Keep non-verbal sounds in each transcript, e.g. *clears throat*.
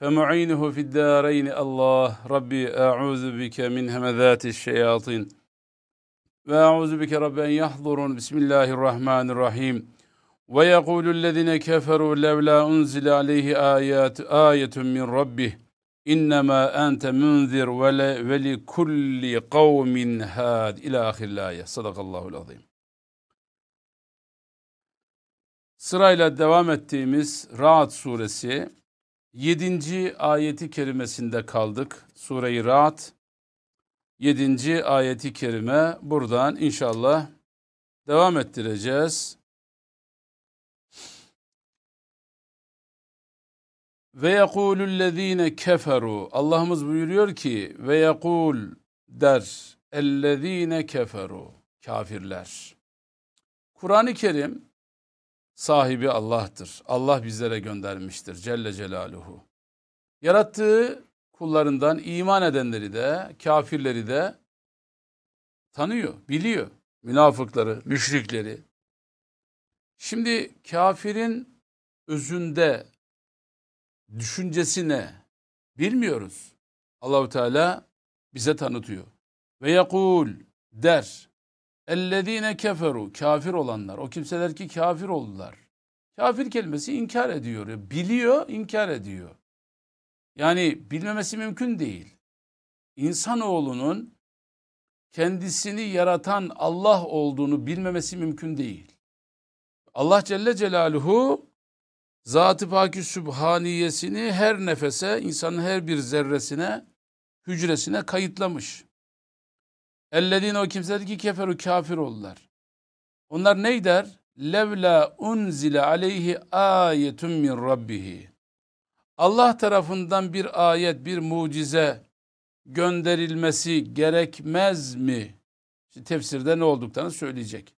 فمعينه في الدارين الله ربي أعوذ بك من همذات الشياطين وأعوذ بك رب أن يحضرون بسم الله الرحمن الرحيم ويقول الذين كفروا لولا أنزل عليه آيات آية من ربه إنما أنت منذر ول- ولكل قوم هاد إلى آخر الآية صدق الله العظيم Sırayla devam ettiğimiz Ra'd suresi 7. ayeti kerimesinde kaldık. Sure-i Ra'd 7. ayeti kerime buradan inşallah devam ettireceğiz. Ve yekulüllezine keferu Allah'ımız buyuruyor ki ve yekul der ellezine keferu kafirler. Kur'an-ı Kerim sahibi Allah'tır. Allah bizlere göndermiştir Celle Celaluhu. Yarattığı kullarından iman edenleri de kafirleri de tanıyor, biliyor. Münafıkları, müşrikleri. Şimdi kafirin özünde düşüncesi ne? Bilmiyoruz. Allahu Teala bize tanıtıyor. Ve yakul der. Ellezine keferu kafir olanlar. O kimseler ki kafir oldular. Kafir kelimesi inkar ediyor. Biliyor, inkar ediyor. Yani bilmemesi mümkün değil. İnsanoğlunun kendisini yaratan Allah olduğunu bilmemesi mümkün değil. Allah Celle Celaluhu Zat-ı Paki Sübhaniyesini her nefese, insanın her bir zerresine, hücresine kayıtlamış. Ellezine o kimseler ki keferu kafir oldular. Onlar ney der? Levla unzile aleyhi ayetun min rabbihi. Allah tarafından bir ayet, bir mucize gönderilmesi gerekmez mi? İşte tefsirde ne olduklarını söyleyecek.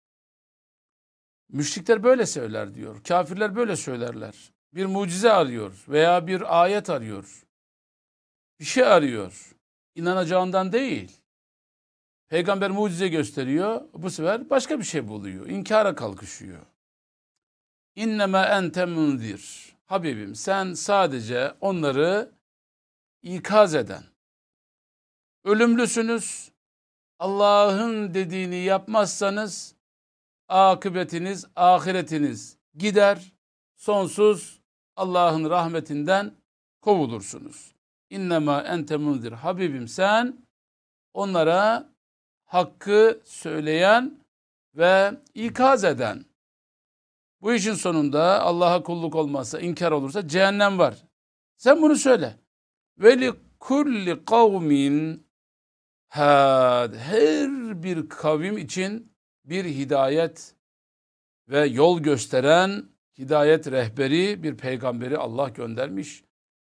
Müşrikler böyle söyler diyor. Kafirler böyle söylerler. Bir mucize arıyor veya bir ayet arıyor. Bir şey arıyor. İnanacağından değil. Peygamber mucize gösteriyor. Bu sefer başka bir şey buluyor. İnkara kalkışıyor. İnneme ente munzir. Habibim sen sadece onları ikaz eden. Ölümlüsünüz. Allah'ın dediğini yapmazsanız akıbetiniz, ahiretiniz gider. Sonsuz Allah'ın rahmetinden kovulursunuz. İnnema ente munzir. Habibim sen onlara hakkı söyleyen ve ikaz eden. Bu işin sonunda Allah'a kulluk olmazsa, inkar olursa cehennem var. Sen bunu söyle. Veli kulli kavmin had. Her bir kavim için bir hidayet ve yol gösteren hidayet rehberi bir peygamberi Allah göndermiş.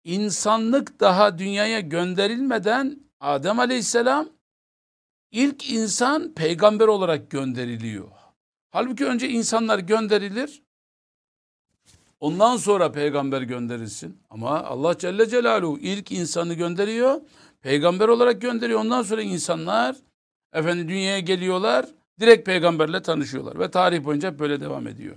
İnsanlık daha dünyaya gönderilmeden Adem Aleyhisselam ilk insan peygamber olarak gönderiliyor. Halbuki önce insanlar gönderilir. Ondan sonra peygamber gönderilsin. Ama Allah Celle Celaluhu ilk insanı gönderiyor. Peygamber olarak gönderiyor. Ondan sonra insanlar efendim dünyaya geliyorlar. Direkt peygamberle tanışıyorlar. Ve tarih boyunca böyle devam ediyor.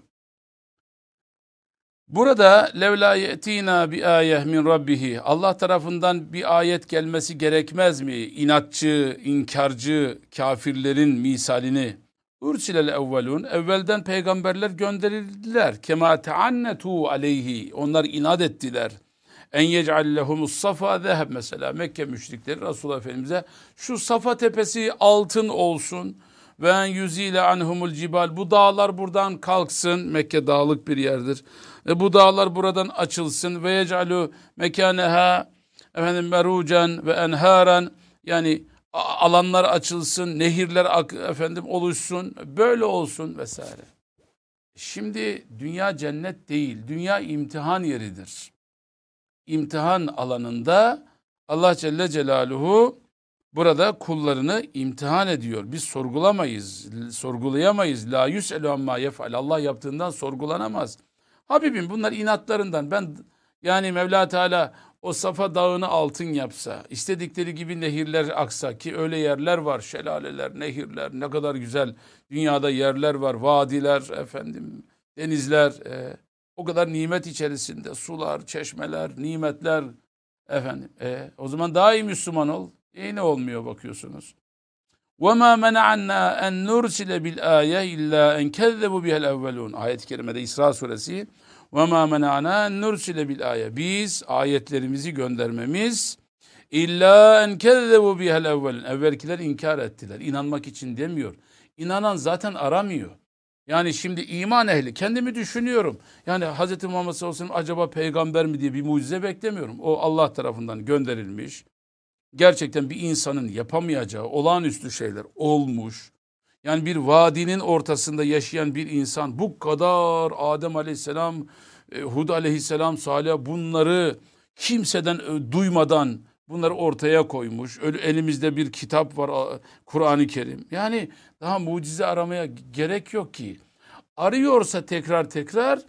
Burada levla yetina bi ayeh min rabbihi Allah tarafından bir ayet gelmesi gerekmez mi? İnatçı, inkarcı kafirlerin misalini Ursilel evvelun evvelden peygamberler gönderildiler. Kema teannetu aleyhi onlar inat ettiler. En yec'al lehumus safa zeheb mesela Mekke müşrikleri Resulullah Efendimiz'e şu Safa tepesi altın olsun ve en yüzile anhumul cibal bu dağlar buradan kalksın Mekke dağlık bir yerdir. Ve bu dağlar buradan açılsın ve yec'alu mekaneha efendim merucen ve enharan yani alanlar açılsın, nehirler efendim oluşsun, böyle olsun vesaire. Şimdi dünya cennet değil, dünya imtihan yeridir. İmtihan alanında Allah Celle Celaluhu burada kullarını imtihan ediyor. Biz sorgulamayız, sorgulayamayız. La yus'elu amma yef'al. Allah yaptığından sorgulanamaz. Habibim bunlar inatlarından. Ben yani Mevla Teala o Safa dağını altın yapsa, istedikleri gibi nehirler aksa ki öyle yerler var, şelaleler, nehirler, ne kadar güzel dünyada yerler var, vadiler, efendim, denizler, e, o kadar nimet içerisinde, sular, çeşmeler, nimetler, efendim, e, o zaman daha iyi Müslüman ol. E ne olmuyor bakıyorsunuz. وَمَا مَنَعَنَّا اَنْ نُرْسِلَ بِالْآيَةِ اِلَّا اَنْ كَذَّبُوا بِهَا الْاَوَّلُونَ Ayet-i Kerime'de İsra suresi ve ma mena'na nursile bil aya. Biz ayetlerimizi göndermemiz illa en kezzebu bihel evvelin. Evvelkiler inkar ettiler. İnanmak için demiyor. İnanan zaten aramıyor. Yani şimdi iman ehli kendimi düşünüyorum. Yani Hz. Muhammed sallallahu aleyhi ve sellem acaba peygamber mi diye bir mucize beklemiyorum. O Allah tarafından gönderilmiş. Gerçekten bir insanın yapamayacağı olağanüstü şeyler olmuş. Yani bir vadinin ortasında yaşayan bir insan bu kadar Adem aleyhisselam, e, Hud aleyhisselam, Salih bunları kimseden e, duymadan bunları ortaya koymuş. Elimizde bir kitap var Kur'an-ı Kerim. Yani daha mucize aramaya gerek yok ki. Arıyorsa tekrar tekrar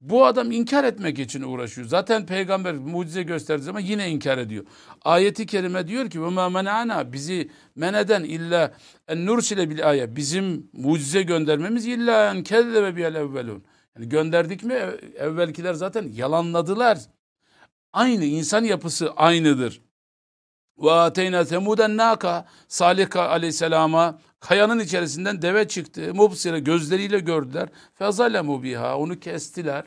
bu adam inkar etmek için uğraşıyor. Zaten peygamber mucize gösterdiği zaman yine inkar ediyor. Ayeti kerime diyor ki ve menana bizi meneden illa en nursile bil aya bizim mucize göndermemiz illa en kezzebe bil evvelun. Yani gönderdik mi evvelkiler zaten yalanladılar. Aynı insan yapısı aynıdır. Ve ateyna semuden naka Salih aleyhisselama kayanın içerisinden deve çıktı. Mubsire gözleriyle gördüler. Fezalemu biha onu kestiler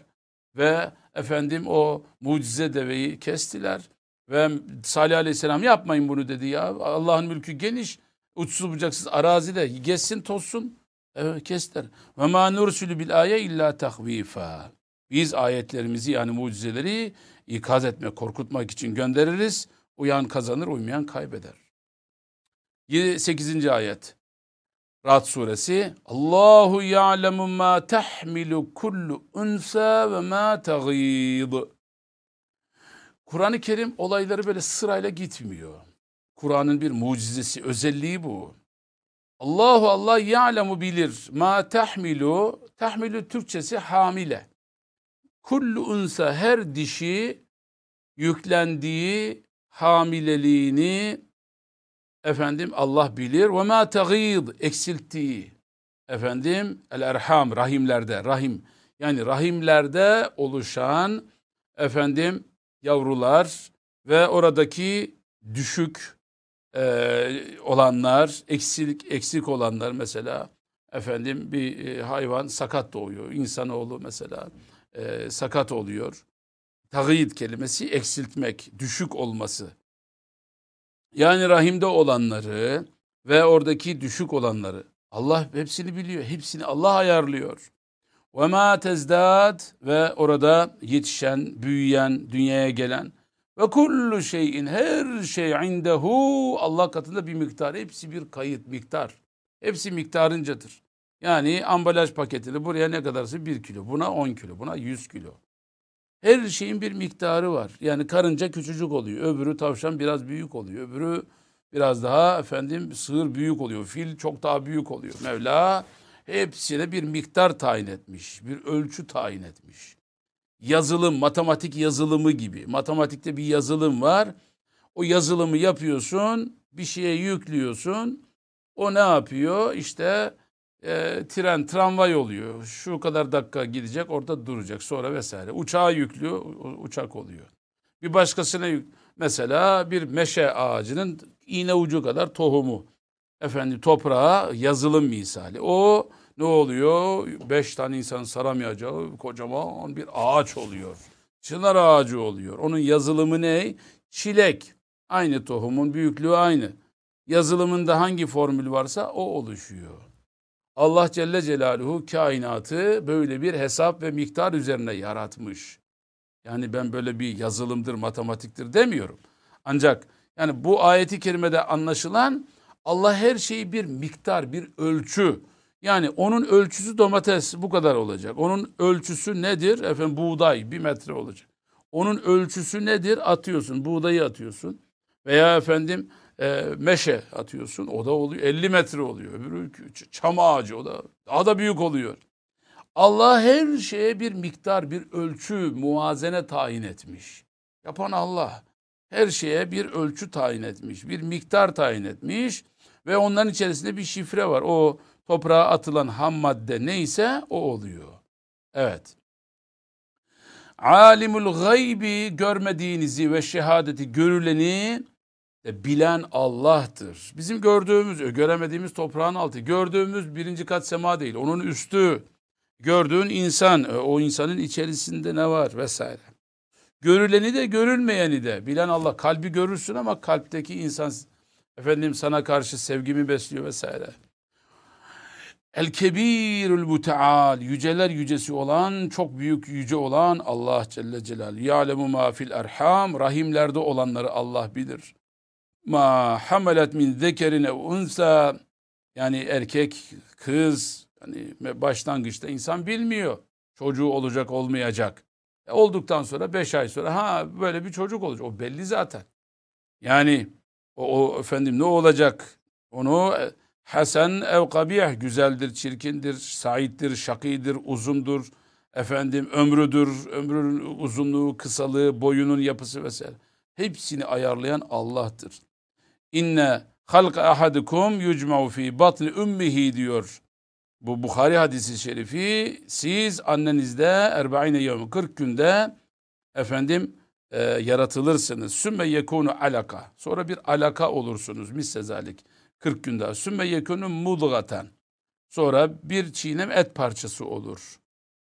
ve efendim o mucize deveyi kestiler. Ve Salih aleyhisselam yapmayın bunu dedi ya. Allah'ın mülkü geniş. Uçsuz bucaksız arazide geçsin tozsun. Evet kestiler. Ve ma nursulü bil aye illa tahvifa. Biz ayetlerimizi yani mucizeleri ikaz etmek, korkutmak için göndeririz. Uyan kazanır, uymayan kaybeder. 8. ayet. Rad suresi. Allahu ya'lemu ma tahmilu kullu unsa ve ma tagid. Kur'an-ı Kerim olayları böyle sırayla gitmiyor. Kur'an'ın bir mucizesi, özelliği bu. Allahu Allah ya'lemu bilir. Ma tahmilu, tahmilu Türkçesi hamile. Kullu unsa her dişi yüklendiği hamileliğini efendim Allah bilir. ve ma tagid eksilttiği. Efendim el erham rahimlerde rahim. Yani rahimlerde oluşan efendim yavrular ve oradaki düşük e, olanlar eksik eksik olanlar mesela efendim bir e, hayvan sakat doğuyor. İnsanoğlu mesela e, sakat oluyor. Tagid kelimesi eksiltmek, düşük olması. Yani rahimde olanları ve oradaki düşük olanları. Allah hepsini biliyor. Hepsini Allah ayarlıyor. Ve ma tezdad ve orada yetişen, büyüyen, dünyaya gelen ve kullu şeyin her şey indehu Allah katında bir miktar. Hepsi bir kayıt, miktar. Hepsi miktarıncadır. Yani ambalaj paketini buraya ne kadarsa bir kilo, buna on kilo, buna yüz kilo. Her şeyin bir miktarı var. Yani karınca küçücük oluyor. Öbürü tavşan biraz büyük oluyor. Öbürü biraz daha efendim sığır büyük oluyor. Fil çok daha büyük oluyor. Mevla hepsine bir miktar tayin etmiş. Bir ölçü tayin etmiş. Yazılım, matematik yazılımı gibi. Matematikte bir yazılım var. O yazılımı yapıyorsun, bir şeye yüklüyorsun. O ne yapıyor? İşte e, tren, tramvay oluyor. Şu kadar dakika gidecek, orada duracak sonra vesaire. Uçağa yüklüyor, uçak oluyor. Bir başkasına yük, mesela bir meşe ağacının iğne ucu kadar tohumu. Efendim toprağa yazılım misali. O ne oluyor? Beş tane insanın saramayacağı kocaman bir ağaç oluyor. Çınar ağacı oluyor. Onun yazılımı ne? Çilek. Aynı tohumun büyüklüğü aynı. Yazılımında hangi formül varsa o oluşuyor. Allah Celle Celaluhu kainatı böyle bir hesap ve miktar üzerine yaratmış. Yani ben böyle bir yazılımdır, matematiktir demiyorum. Ancak yani bu ayeti kerimede anlaşılan Allah her şeyi bir miktar, bir ölçü. Yani onun ölçüsü domates bu kadar olacak. Onun ölçüsü nedir? Efendim buğday bir metre olacak. Onun ölçüsü nedir? Atıyorsun, buğdayı atıyorsun. Veya efendim e, meşe atıyorsun. O da oluyor. 50 metre oluyor. Öbürü çam ağacı o da daha da büyük oluyor. Allah her şeye bir miktar, bir ölçü, muazene tayin etmiş. Yapan Allah. Her şeye bir ölçü tayin etmiş, bir miktar tayin etmiş ve onların içerisinde bir şifre var. O toprağa atılan ham madde neyse o oluyor. Evet. Alimul gaybi görmediğinizi ve şehadeti görüleni de bilen Allah'tır. Bizim gördüğümüz, göremediğimiz toprağın altı, gördüğümüz birinci kat sema değil, onun üstü. Gördüğün insan, e, o insanın içerisinde ne var vesaire. Görüleni de görülmeyeni de bilen Allah. Kalbi görürsün ama kalpteki insan efendim sana karşı sevgimi besliyor vesaire. El kebirul muteal yüceler yücesi olan çok büyük yüce olan Allah Celle Celal. Ya'lemu ma fil erham rahimlerde olanları Allah bilir. Ma hamelet min zekerine unsa yani erkek kız yani başlangıçta insan bilmiyor. Çocuğu olacak olmayacak. E olduktan sonra beş ay sonra ha böyle bir çocuk olacak. O belli zaten. Yani o, o efendim ne olacak? Onu e, Hasan ev kabih güzeldir, çirkindir, saittir, şakidir, uzundur, efendim ömrüdür, ömrünün uzunluğu, kısalığı, boyunun yapısı vesaire. Hepsini ayarlayan Allah'tır. İnne halka ahadukum yucma'u fi batni ummihi diyor. Bu Bukhari hadisi şerifi siz annenizde erbaine yevmi 40 günde efendim e, yaratılırsınız. Sümme yekunu alaka. Sonra bir alaka olursunuz missezalik. 40 günde. Sümme yekunu mudgaten. Sonra bir çiğnem et parçası olur.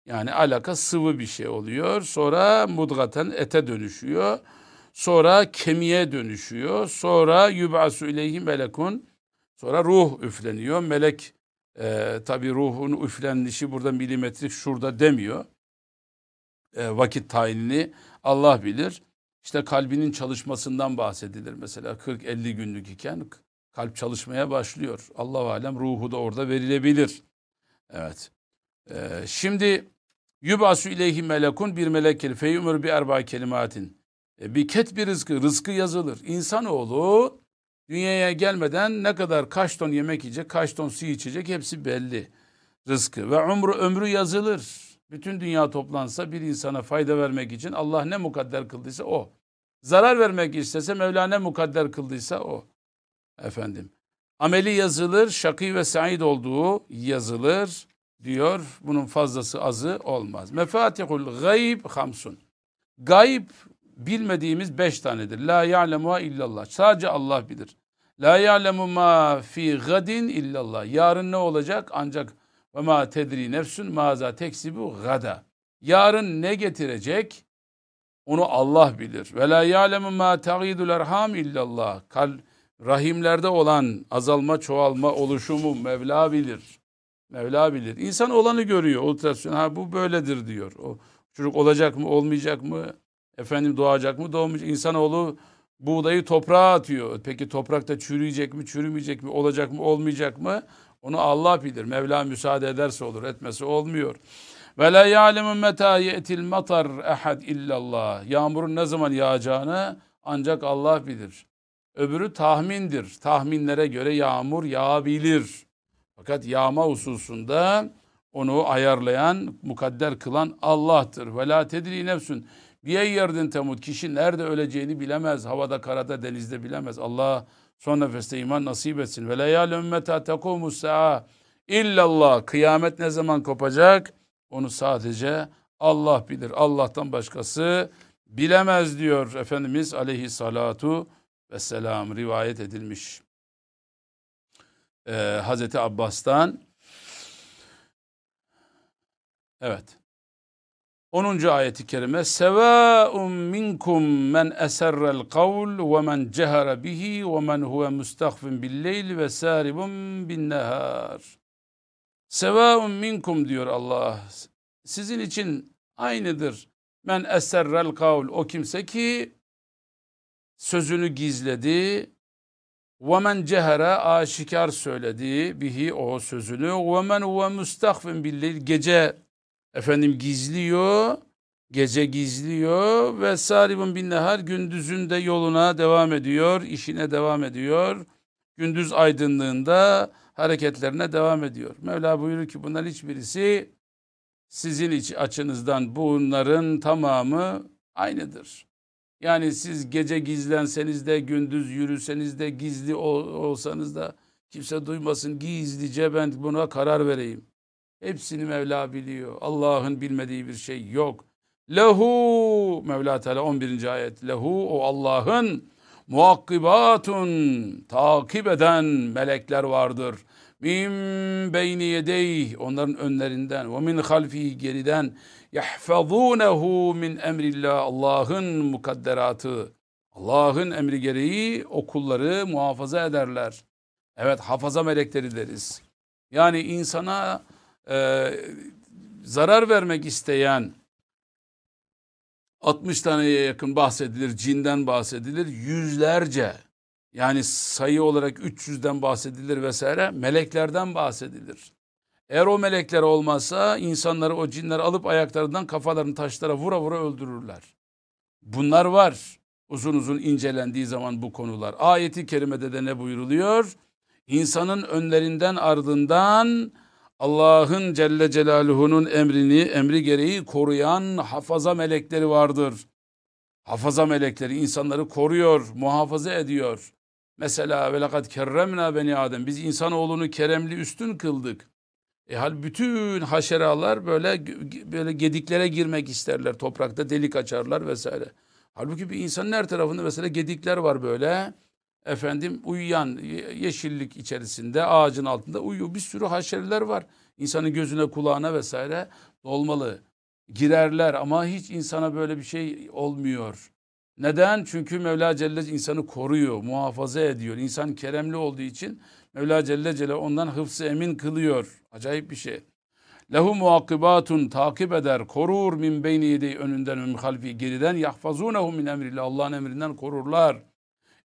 Yani alaka sıvı bir şey oluyor. Sonra mudgaten ete dönüşüyor. Sonra kemiğe dönüşüyor. Sonra yub'asu ileyhi melekun. Sonra ruh üfleniyor. Melek e, tabi ruhun üflenişi burada milimetrik şurada demiyor. E, vakit tayinini Allah bilir. İşte kalbinin çalışmasından bahsedilir mesela 40-50 günlük iken kalp çalışmaya başlıyor. Allah alem ruhu da orada verilebilir. Evet. Ee, şimdi yubasu ileyhi melekun bir melek feyumur bi erba kelimatin. E, bir ket bir rızkı, rızkı yazılır. İnsanoğlu dünyaya gelmeden ne kadar kaç ton yemek yiyecek, kaç ton su içecek hepsi belli. Rızkı ve ömrü ömrü yazılır. Bütün dünya toplansa bir insana fayda vermek için Allah ne mukadder kıldıysa o. Zarar vermek istese Mevla ne mukadder kıldıysa o. Efendim. Ameli yazılır, şakî ve said olduğu yazılır diyor. Bunun fazlası azı olmaz. Mefatihul gayb hamsun. Gayb bilmediğimiz beş tanedir. La ya'lemu illallah. Sadece Allah bilir. La ya'lemu ma fi gadin illallah. Yarın ne olacak? Ancak ve ma tedri nefsün maza teksibu gada. Yarın ne getirecek? Onu Allah bilir. Ve la ya'lemu ma tagidul erham illallah. Kal rahimlerde olan azalma, çoğalma, oluşumu Mevla bilir. Mevla bilir. İnsan olanı görüyor. Ultrason ha bu böyledir diyor. O çocuk olacak mı, olmayacak mı? Efendim doğacak mı, doğmayacak? İnsanoğlu buğdayı toprağa atıyor. Peki toprakta çürüyecek mi, çürümeyecek mi, olacak mı, olmayacak mı? Onu Allah bilir. Mevla müsaade ederse olur, etmesi olmuyor. Ve la ya'lemu meta ye'til matar ehad illallah. Yağmurun ne zaman yağacağını ancak Allah bilir. Öbürü tahmindir. Tahminlere göre yağmur yağabilir. Fakat yağma hususunda onu ayarlayan, mukadder kılan Allah'tır. Ve la tedri nefsün biye yerdin temut. Kişi nerede öleceğini bilemez. Havada, karada, denizde bilemez. Allah son nefeste iman nasip etsin. Ve la ya'lem meta tekumus sa'a illallah. Kıyamet ne zaman kopacak? Onu sadece Allah bilir. Allah'tan başkası bilemez diyor Efendimiz aleyhissalatu vesselam rivayet edilmiş. Ee, Hazreti Abbas'tan evet 10. ayeti kerime Sevaun minkum men eserrel kavl ve men cehara bihi ve men huve mustahfin billeyl ve saribun bin nehar. Sevaun minkum diyor Allah. Sizin için aynıdır. Men eserrel kavl o kimse ki sözünü gizledi. Ve men cehara aşikar söyledi bihi o sözünü. Ve men huve mustahfin billeyl gece efendim gizliyor. gece gizliyor ve saribun bin nehar gündüzünde yoluna devam ediyor, işine devam ediyor. Gündüz aydınlığında hareketlerine devam ediyor. Mevla buyuruyor ki bunların hiçbirisi sizin iç açınızdan bunların tamamı aynıdır. Yani siz gece gizlenseniz de gündüz yürüseniz de gizli olsanız da kimse duymasın gizlice ben buna karar vereyim. Hepsini Mevla biliyor. Allah'ın bilmediği bir şey yok. Lehu Mevla Teala 11. ayet. Lehu o Allah'ın muakkibatun takip eden melekler vardır. Min beyni yedeyh onların önlerinden ve min halfi geriden yahfazunehu min emrillah Allah'ın mukadderatı Allah'ın emri gereği okulları muhafaza ederler. Evet hafaza melekleri deriz. Yani insana e, zarar vermek isteyen 60 taneye yakın bahsedilir, cinden bahsedilir, yüzlerce yani sayı olarak 300'den bahsedilir vesaire, meleklerden bahsedilir. Eğer o melekler olmazsa insanları o cinler alıp ayaklarından kafalarını taşlara vura vura öldürürler. Bunlar var. Uzun uzun incelendiği zaman bu konular. Ayeti kerimede de ne buyuruluyor? İnsanın önlerinden ardından Allah'ın Celle Celaluhu'nun emrini, emri gereği koruyan hafaza melekleri vardır. Hafaza melekleri insanları koruyor, muhafaza ediyor. Mesela ve lekad kerremna beni Adem. Biz insanoğlunu keremli üstün kıldık. E hal bütün haşeralar böyle böyle gediklere girmek isterler. Toprakta delik açarlar vesaire. Halbuki bir insanın her tarafında mesela gedikler var böyle efendim uyuyan yeşillik içerisinde ağacın altında uyuyor. Bir sürü haşereler var. İnsanın gözüne kulağına vesaire dolmalı. Girerler ama hiç insana böyle bir şey olmuyor. Neden? Çünkü Mevla Celle insanı koruyor, muhafaza ediyor. İnsan keremli olduğu için Mevla Celle Celle ondan hıfzı emin kılıyor. Acayip bir şey. Lehu muakkibatun takip eder, korur min beyni yedi önünden min halfi geriden yahfazunehu min emrillah Allah'ın emrinden korurlar.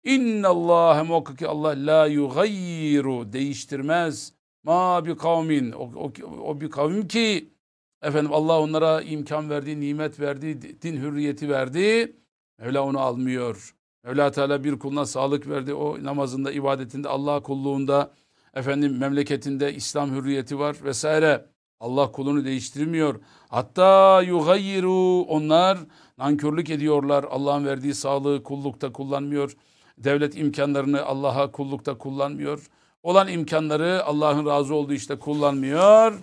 İnna Allah muhakkak ki Allah la yugayyiru değiştirmez. Ma bi kavmin o, o, o bir kavim ki efendim Allah onlara imkan verdi, nimet verdi, din hürriyeti verdi. Mevla onu almıyor. Mevla Teala bir kuluna sağlık verdi. O namazında, ibadetinde, Allah kulluğunda, efendim memleketinde İslam hürriyeti var vesaire. Allah kulunu değiştirmiyor. Hatta yugayyiru onlar nankörlük ediyorlar. Allah'ın verdiği sağlığı kullukta kullanmıyor. Devlet imkanlarını Allah'a kullukta kullanmıyor. Olan imkanları Allah'ın razı olduğu işte kullanmıyor.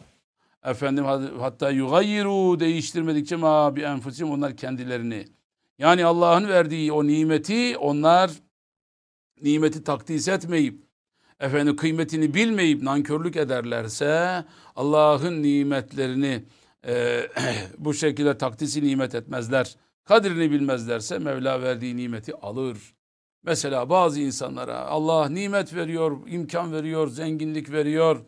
Efendim hatta yugayyiru değiştirmedikçe ma bi enfusim onlar kendilerini. Yani Allah'ın verdiği o nimeti onlar nimeti takdis etmeyip efendim kıymetini bilmeyip nankörlük ederlerse Allah'ın nimetlerini e, *clears throat* bu şekilde takdisi nimet etmezler. Kadrini bilmezlerse Mevla verdiği nimeti alır. Mesela bazı insanlara Allah nimet veriyor, imkan veriyor, zenginlik veriyor,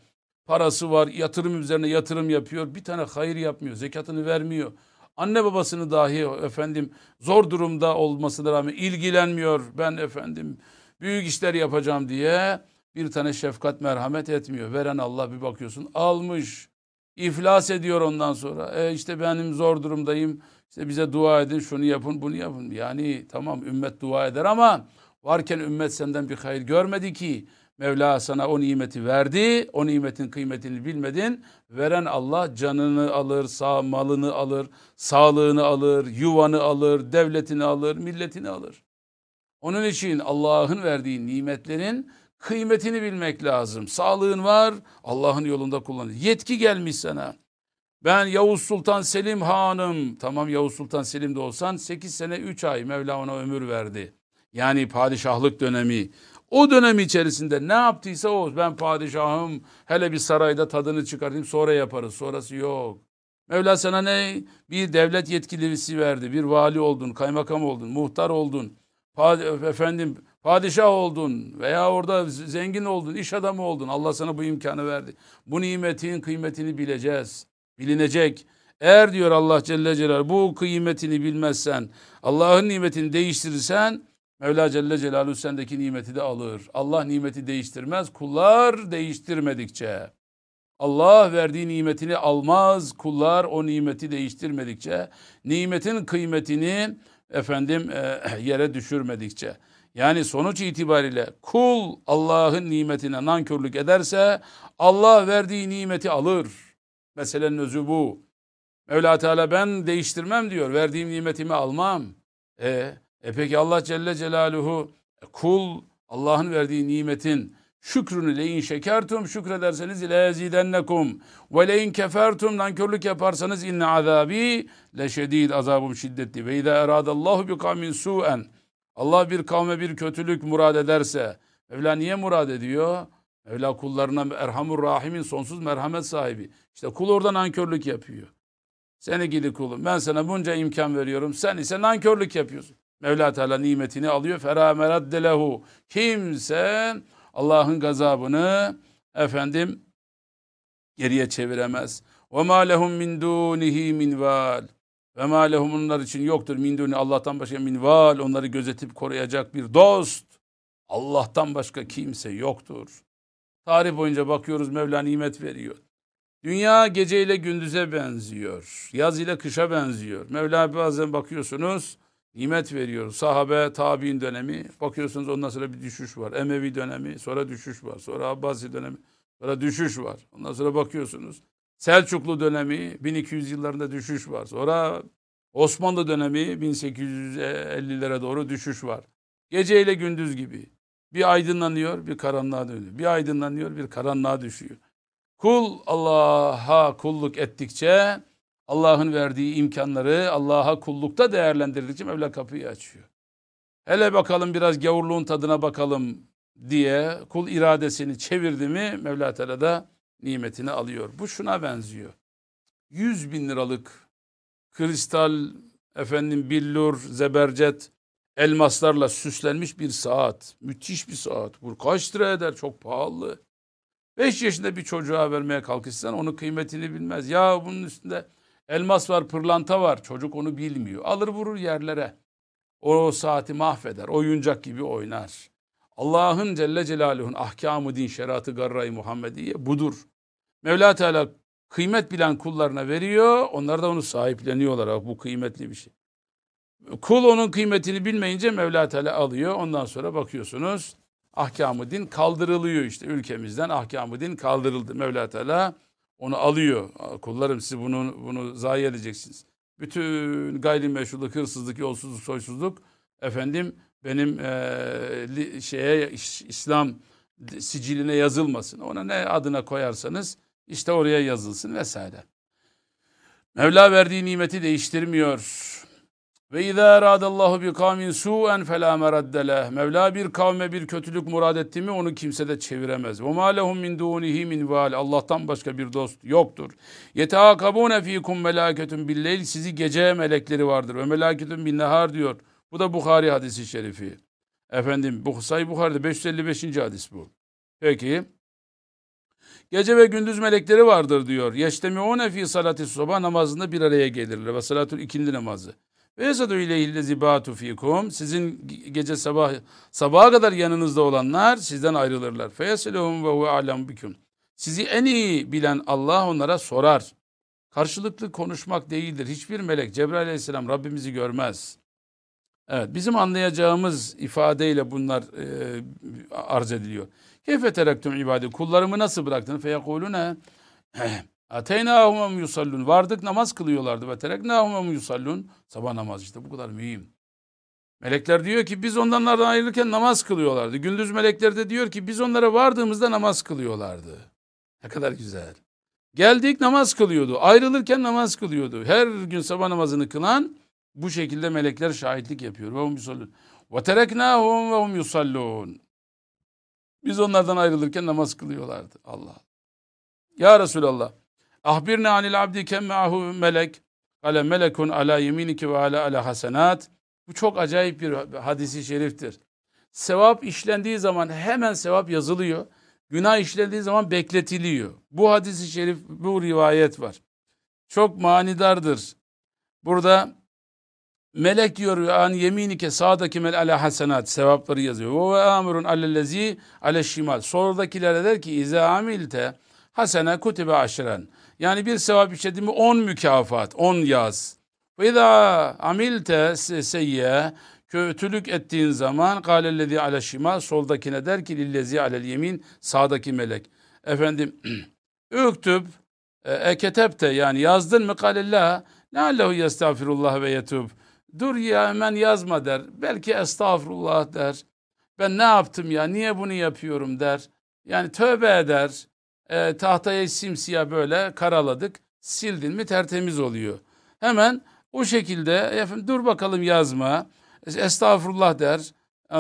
parası var, yatırım üzerine yatırım yapıyor. Bir tane hayır yapmıyor, zekatını vermiyor. Anne babasını dahi efendim zor durumda olmasına rağmen ilgilenmiyor. Ben efendim büyük işler yapacağım diye bir tane şefkat merhamet etmiyor. Veren Allah bir bakıyorsun almış. iflas ediyor ondan sonra. E işte benim zor durumdayım. İşte bize dua edin, şunu yapın, bunu yapın. Yani tamam ümmet dua eder ama Varken ümmet senden bir hayır görmedi ki. Mevla sana o nimeti verdi. O nimetin kıymetini bilmedin. Veren Allah canını alır, sağ malını alır, sağlığını alır, yuvanı alır, devletini alır, milletini alır. Onun için Allah'ın verdiği nimetlerin kıymetini bilmek lazım. Sağlığın var, Allah'ın yolunda kullan. Yetki gelmiş sana. Ben Yavuz Sultan Selim Hanım, tamam Yavuz Sultan Selim de olsan 8 sene 3 ay Mevla ona ömür verdi. Yani padişahlık dönemi. O dönem içerisinde ne yaptıysa o. Ben padişahım hele bir sarayda tadını çıkartayım sonra yaparız. Sonrası yok. Mevla sana ne? Bir devlet yetkilisi verdi. Bir vali oldun, kaymakam oldun, muhtar oldun. Pad efendim padişah oldun veya orada zengin oldun, iş adamı oldun. Allah sana bu imkanı verdi. Bu nimetin kıymetini bileceğiz. Bilinecek. Eğer diyor Allah Celle Celal bu kıymetini bilmezsen, Allah'ın nimetini değiştirirsen Mevla Celle Celaluhu sendeki nimeti de alır. Allah nimeti değiştirmez. Kullar değiştirmedikçe. Allah verdiği nimetini almaz. Kullar o nimeti değiştirmedikçe, nimetin kıymetini efendim e, *clears throat* yere düşürmedikçe. Yani sonuç itibariyle kul Allah'ın nimetine nankörlük ederse Allah verdiği nimeti alır. Meselenin özü bu. Mevla Teala ben değiştirmem diyor. Verdiğim nimetimi almam. E, e peki Allah Celle Celaluhu kul Allah'ın verdiği nimetin şükrünü le in şekertum şükrederseniz ile yezidennekum ve le in kefertum nankörlük yaparsanız inne azabi le şedid azabım şiddetli ve izâ eradallahu bi kavmin su'en Allah bir kavme bir kötülük murad ederse Mevla niye murad ediyor? Mevla kullarına Erhamur Rahim'in sonsuz merhamet sahibi. İşte kul oradan nankörlük yapıyor. Seni gidi kulum ben sana bunca imkan veriyorum. Sen ise nankörlük yapıyorsun. Mevla Teala nimetini alıyor. Fera meraddelehu. Kimse Allah'ın gazabını efendim geriye çeviremez. Ve ma lehum min dunihi min val. Ve ma lehum onlar için yoktur min duni Allah'tan başka min val. Onları gözetip koruyacak bir dost. Allah'tan başka kimse yoktur. Tarih boyunca bakıyoruz Mevla nimet veriyor. Dünya geceyle gündüze benziyor. Yaz ile kışa benziyor. Mevla bazen bakıyorsunuz nimet veriyor. Sahabe, tabi'in dönemi. Bakıyorsunuz ondan sonra bir düşüş var. Emevi dönemi, sonra düşüş var. Sonra Abbasi dönemi, sonra düşüş var. Ondan sonra bakıyorsunuz. Selçuklu dönemi, 1200 yıllarında düşüş var. Sonra Osmanlı dönemi, 1850'lere doğru düşüş var. Gece ile gündüz gibi. Bir aydınlanıyor, bir karanlığa dönüyor. Bir aydınlanıyor, bir karanlığa düşüyor. Kul Allah'a kulluk ettikçe Allah'ın verdiği imkanları Allah'a kullukta değerlendirdikçe Mevla kapıyı açıyor. Hele bakalım biraz gavurluğun tadına bakalım diye kul iradesini çevirdi mi Mevla Teala da nimetini alıyor. Bu şuna benziyor. 100 bin liralık kristal, efendim billur, zebercet, elmaslarla süslenmiş bir saat. Müthiş bir saat. Bu kaç lira eder? Çok pahalı. 5 yaşında bir çocuğa vermeye kalkışsan onun kıymetini bilmez. Ya bunun üstünde elmas var, pırlanta var. Çocuk onu bilmiyor. Alır vurur yerlere. O saati mahveder. Oyuncak gibi oynar. Allah'ın Celle Celaluhu'nun ahkamı din, şeriatı garra-i Muhammediye budur. Mevla Teala kıymet bilen kullarına veriyor. Onlar da onu sahipleniyorlar. Bu kıymetli bir şey. Kul onun kıymetini bilmeyince Mevla Teala alıyor. Ondan sonra bakıyorsunuz ahkamı din kaldırılıyor işte ülkemizden ahkamı din kaldırıldı. Mevla Teala onu alıyor. Kullarım siz bunu bunu zayi edeceksiniz. Bütün gayrimeşruluk, hırsızlık, yolsuzluk, soysuzluk efendim benim e, şeye İslam siciline yazılmasın. Ona ne adına koyarsanız işte oraya yazılsın vesaire. Mevla verdiği nimeti değiştirmiyor. Ve izâ eradallahu bi kavmin su'en felâ meraddeleh. Mevla bir kavme bir kötülük murad etti mi onu kimse de çeviremez. Ve mâ lehum min dûnihi min vâl. Allah'tan başka bir dost yoktur. Yeteâkabûne fîkum melâketun billeyl. Sizi gece melekleri vardır. Ve melâketun bin nehar diyor. Bu da Bukhari hadisi şerifi. Efendim bu Sayı Bukhari'de 555. hadis bu. Peki. Gece ve gündüz melekleri vardır diyor. Yeştemiûne fî salati sabah namazında bir araya gelirler. Ve salatul ikindi namazı. Ve yesadu ileyhillezi batu fikum. Sizin gece sabah sabaha kadar yanınızda olanlar sizden ayrılırlar. Feyeselehum ve huve alem bikum. Sizi en iyi bilen Allah onlara sorar. Karşılıklı konuşmak değildir. Hiçbir melek Cebrail aleyhisselam Rabbimizi görmez. Evet bizim anlayacağımız ifadeyle bunlar e, arz ediliyor. Keyfe teraktum ibadi kullarımı nasıl bıraktın? Feyekulune *clears throat* Ateynâhum yusallun. Vardık namaz kılıyorlardı ve tereknâhum yusallun. Sabah namazı işte bu kadar mühim. Melekler diyor ki biz onlardan ayrılırken namaz kılıyorlardı. Gündüz melekler de diyor ki biz onlara vardığımızda namaz kılıyorlardı. Ne kadar güzel. Geldik namaz kılıyordu. Ayrılırken namaz kılıyordu. Her gün sabah namazını kılan bu şekilde melekler şahitlik yapıyor. Ve hum yusallun. Ve tereknâhum ve hum yusallun. Biz onlardan ayrılırken namaz kılıyorlardı. Allah. Ya Resulallah. Ahbirne anil abdi kemme'ahu melek. Kale melekun ala yeminiki ve ala ala hasenat. Bu çok acayip bir hadisi şeriftir. Sevap işlendiği zaman hemen sevap yazılıyor. Günah işlendiği zaman bekletiliyor. Bu hadisi şerif, bu rivayet var. Çok manidardır. Burada melek diyor an yeminike sağdaki mel ala hasenat sevapları yazıyor. Ve amrun alellezi ale şimal. Sonradakilere der ki iza amilte hasene kutibe aşren. Yani bir sevap işledin mi 10 mükafat, 10 yaz. Ve izâ amilte seyye kötülük ettiğin zaman kâlellezî ale şimal soldakine der ki lillezî alel yemin sağdaki melek. Efendim *clears throat* üktüb e, eketebte yani yazdın mı kâlellâ leallehu yestağfirullah ve yetub. Dur ya hemen yazma der. Belki estağfurullah der. Ben ne yaptım ya niye bunu yapıyorum der. Yani tövbe eder. E, tahtaya simsiyah böyle karaladık. Sildin mi tertemiz oluyor. Hemen o şekilde efendim, dur bakalım yazma. Estağfurullah der.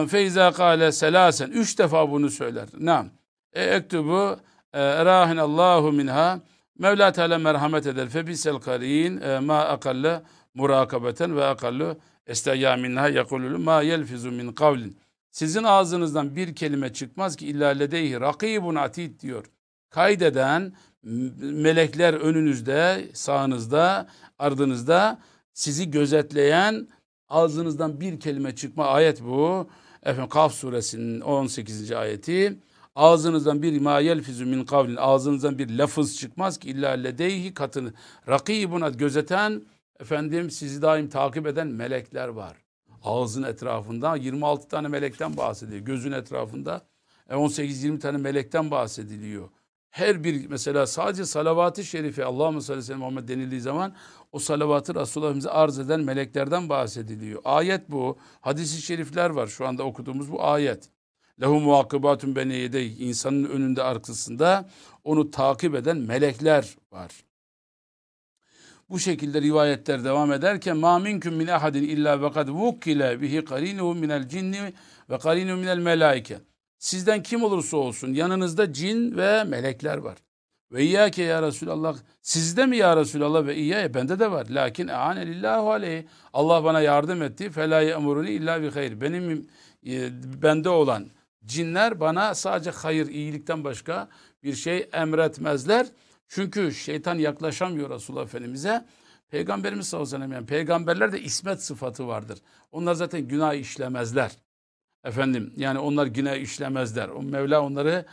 Feyza kâle selasen. Üç defa bunu söyler. Nam. E, ektubu e, Allahu minha. Mevla Teala merhamet eder. Febisel karin e, ma akalle murakabeten ve akallu esteyya minha yekululu ma yelfizu min kavlin. Sizin ağzınızdan bir kelime çıkmaz ki illa ledeyhi rakibun atid diyor. Kaydeden melekler önünüzde, sağınızda, ardınızda sizi gözetleyen ağzınızdan bir kelime çıkma ayet bu. Efendim Kaf suresinin 18. ayeti. Ağzınızdan bir ma yelfizu min kavlin ağzınızdan bir lafız çıkmaz ki illa ledeyhi katını rakibuna gözeten efendim sizi daim takip eden melekler var. Ağzın etrafında 26 tane melekten bahsediyor. Gözün etrafında 18-20 e, tane melekten bahsediliyor. Her bir mesela sadece salavat-ı şerife Allahümme sallallahu aleyhi ve Muhammed denildiği zaman o salavatı Resulullah'ımıza arz eden meleklerden bahsediliyor. Ayet bu. Hadis-i şerifler var şu anda okuduğumuz bu ayet. Lehu muakıbatun beni yedey insanın önünde arkasında onu takip eden melekler var. Bu şekilde rivayetler devam ederken ma minkum min ahadin illa ve kad vukkile bihi qarinuhu minel cinni ve qarinuhu minel melaike. Sizden kim olursa olsun yanınızda cin ve melekler var. Ve iyyake ya Resulallah. Sizde mi ya Resulallah ve iyyâye bende de var. Lakin e'ane lillahu aleyhi. Allah bana yardım etti. Felâ ye'muruni illa bi hayr. Benim e, bende olan cinler bana sadece hayır, iyilikten başka bir şey emretmezler. Çünkü şeytan yaklaşamıyor Resulullah Efendimiz'e. Peygamberimiz sallallahu aleyhi ve sellem yani peygamberler de ismet sıfatı vardır. Onlar zaten günah işlemezler. Efendim yani onlar günah işlemezler. O Mevla onları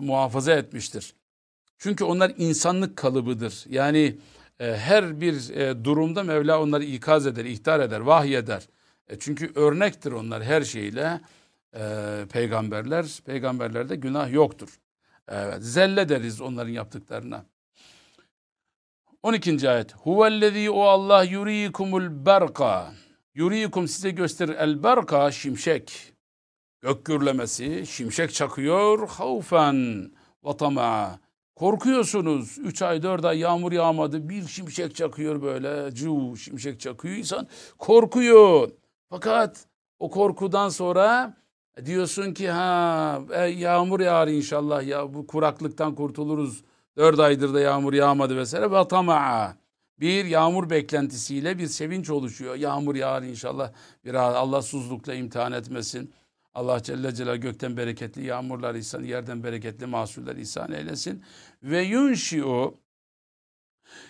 muhafaza etmiştir. Çünkü onlar insanlık kalıbıdır. Yani e, her bir e, durumda Mevla onları ikaz eder, ihtar eder, vahyeder. E, çünkü örnektir onlar her şeyle e, peygamberler. Peygamberlerde günah yoktur. Evet, zelle deriz onların yaptıklarına. 12. ayet. Huvellezî o Allah yurikumul berka. Yurikum size gösterir el berka şimşek. Gök gürlemesi, şimşek çakıyor. Havfen ve tama'a. Korkuyorsunuz. Üç ay dört ay yağmur yağmadı. Bir şimşek çakıyor böyle. Cu şimşek çakıyor. İnsan korkuyor. Fakat o korkudan sonra diyorsun ki ha e, yağmur yağar inşallah ya bu kuraklıktan kurtuluruz. Dört aydır da yağmur yağmadı vesaire. Ve tama'a. Bir yağmur beklentisiyle bir sevinç oluşuyor. Yağmur yağar inşallah. Bir Allah suzlukla imtihan etmesin. Allah Celle Celal gökten bereketli yağmurlar ihsan, yerden bereketli mahsuller ihsan eylesin. Ve yunşi'u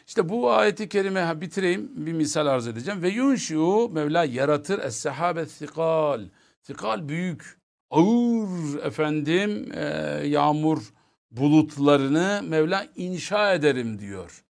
işte bu ayeti kerime bitireyim bir misal arz edeceğim. Ve yunşi'u Mevla yaratır es-sehabet sikal. Sikal büyük, ağır efendim e, yağmur bulutlarını Mevla inşa ederim diyor.